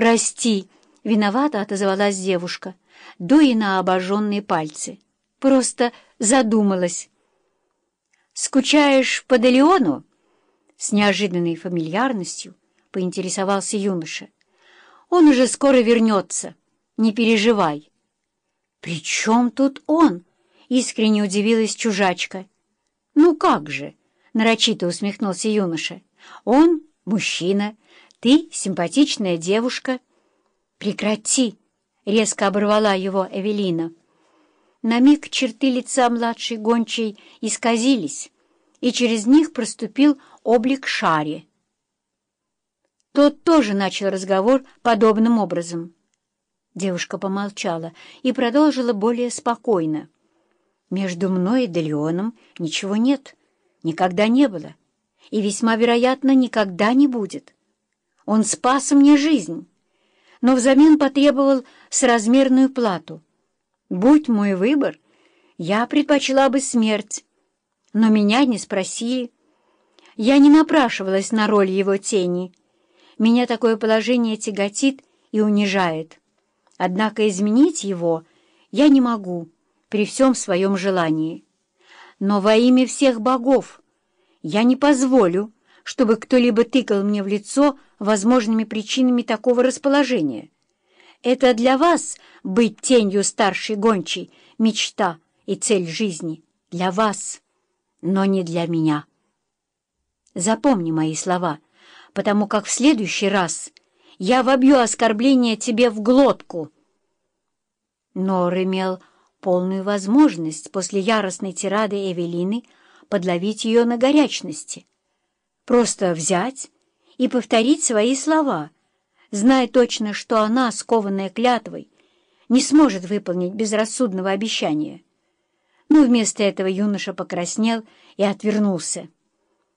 «Прости!» — виновато отозвалась девушка, дуя на обожженные пальцы. «Просто задумалась». «Скучаешь по Делеону?» С неожиданной фамильярностью поинтересовался юноша. «Он уже скоро вернется. Не переживай». «При чем тут он?» — искренне удивилась чужачка. «Ну как же?» — нарочито усмехнулся юноша. «Он — мужчина, ты — симпатичная девушка». «Прекрати!» — резко оборвала его Эвелина. На миг черты лица младшей гончей исказились, и через них проступил облик Шари. Тот тоже начал разговор подобным образом. Девушка помолчала и продолжила более спокойно. «Между мной и Делеоном ничего нет, никогда не было, и весьма вероятно никогда не будет. Он спас мне жизнь, но взамен потребовал соразмерную плату. Будь мой выбор, я предпочла бы смерть, но меня не спросили. Я не напрашивалась на роль его тени. Меня такое положение тяготит и унижает. Однако изменить его я не могу при всем своем желании. Но во имя всех богов я не позволю, чтобы кто-либо тыкал мне в лицо возможными причинами такого расположения. Это для вас быть тенью старшей гончей — мечта и цель жизни. Для вас, но не для меня. Запомни мои слова, потому как в следующий раз я вобью оскорбление тебе в глотку. Нор имел полную возможность после яростной тирады Эвелины подловить ее на горячности. Просто взять и повторить свои слова, зная точно, что она, скованная клятвой, не сможет выполнить безрассудного обещания. Но вместо этого юноша покраснел и отвернулся.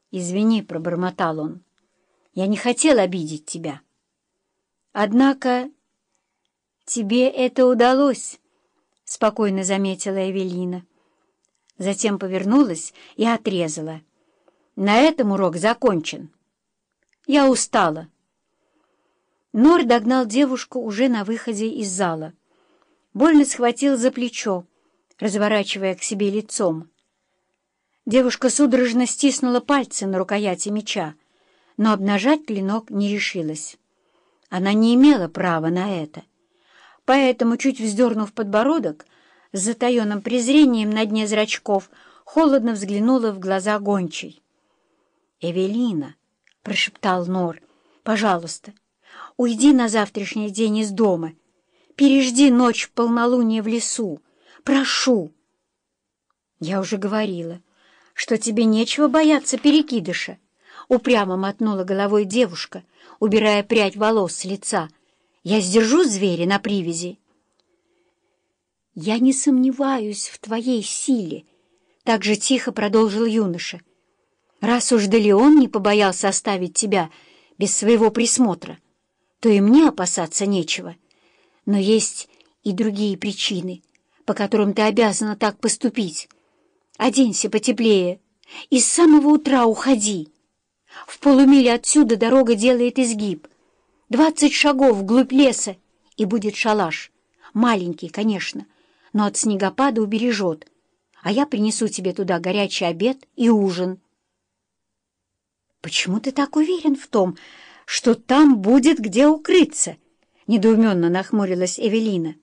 «Извини», — пробормотал он, — «я не хотел обидеть тебя». «Однако тебе это удалось», — спокойно заметила Эвелина. Затем повернулась и отрезала. «На этом урок закончен. Я устала». Нор догнал девушку уже на выходе из зала. Больно схватил за плечо, разворачивая к себе лицом. Девушка судорожно стиснула пальцы на рукояти меча, но обнажать клинок не решилась. Она не имела права на это. Поэтому, чуть вздернув подбородок, с затаенным презрением на дне зрачков, холодно взглянула в глаза гончей. «Эвелина», — прошептал Нор, — «пожалуйста, уйди на завтрашний день из дома, пережди ночь в полнолуние в лесу, прошу». «Я уже говорила» что тебе нечего бояться перекидыша, — упрямо мотнула головой девушка, убирая прядь волос с лица. Я сдержу зверя на привязи. «Я не сомневаюсь в твоей силе», — так же тихо продолжил юноша. «Раз уж Делеон не побоялся оставить тебя без своего присмотра, то и мне опасаться нечего. Но есть и другие причины, по которым ты обязана так поступить». Оденься потеплее и с самого утра уходи. В полумиле отсюда дорога делает изгиб. Двадцать шагов вглубь леса, и будет шалаш. Маленький, конечно, но от снегопада убережет. А я принесу тебе туда горячий обед и ужин. «Почему ты так уверен в том, что там будет где укрыться?» — недоуменно нахмурилась Эвелина.